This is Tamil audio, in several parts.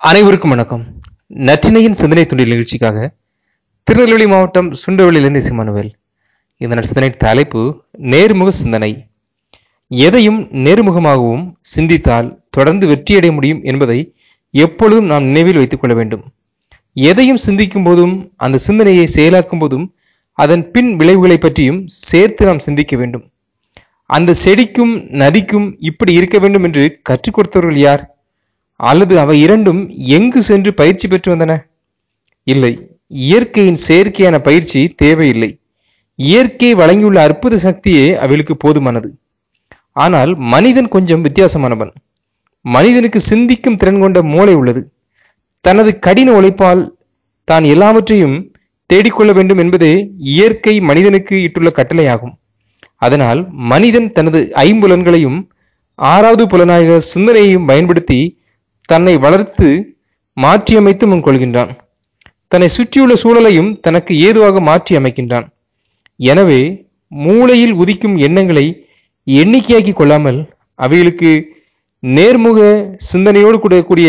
அனைவருக்கும் வணக்கம். நற்றினையின் சிந்தனை துண்டில் நிகழ்ச்சிக்காக திருநெல்வேலி மாவட்டம் சுண்டவெளியிலிருந்து சிமானுவேல் இந்த சிந்தனை தலைப்பு நேர்முக சிந்தனை. எதையும் நேர்முகமாகவும் சிந்தித்தால் தொடர்ந்து வெற்றியடைய முடியும் என்பதை எப்பொழுதும் நாம் நினைவில் வைத்துக் கொள்ள வேண்டும். எதையும் சிந்திக்கும் போதும் அந்த சிந்தனையை செயலாக்கும் போதும் அதன் பின் விளைவுகளை பற்றியும் சேர்த்து நாம் சிந்திக்க வேண்டும். அந்த செடிக்கும் நதிக்கும் இப்படி இருக்க வேண்டும் என்று கற்றுக் கொடுத்தவர்கள் யார்? அல்லது அவை இரண்டும் எங்கு சென்று பயிற்சி பெற்று வந்தன? இல்லை. இயற்கையின் செயற்கையான பயிற்சி தேவையில்லை. இயற்கை வழங்கியுள்ள அற்புத சக்தியே அவைகளுக்கு போதுமானது. ஆனால் மனிதன் கொஞ்சம் வித்தியாசமானவன். மனிதனுக்கு சிந்திக்கும் திறன் கொண்ட மூளை உள்ளது. தனது கடின உழைப்பால் தான் எல்லாவற்றையும் தேடிக்கொள்ள வேண்டும் என்பதே இயற்கை மனிதனுக்கு இட்டுள்ள கட்டளையாகும். அதனால் மனிதன் தனது ஐம்புலன்களையும் ஆறாவது புலனாக சிந்தனையையும் பயன்படுத்தி தன்னை வளர்த்து மாற்றியமைத்து முன்கொள்கின்றான். தன்னை சுற்றியுள்ள சூழலையும் தனக்கு ஏதுவாக மாற்றி அமைக்கின்றான் எனவே மூளையில் உதிக்கும் எண்ணங்களை எண்ணிக்கையாக்கி கொள்ளாமல் அவைகளுக்கு நேர்முக சிந்தனையோடு கூடக்கூடிய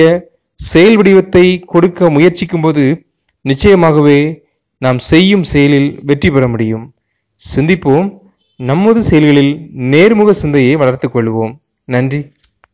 செயல் வடிவத்தை கொடுக்க முயற்சிக்கும் போது நிச்சயமாகவே நாம் செய்யும் செயலில் வெற்றி பெற முடியும். சிந்திப்போம். நமது செயல்களில் நேர்முக சிந்தையை வளர்த்துக் கொள்வோம். நன்றி.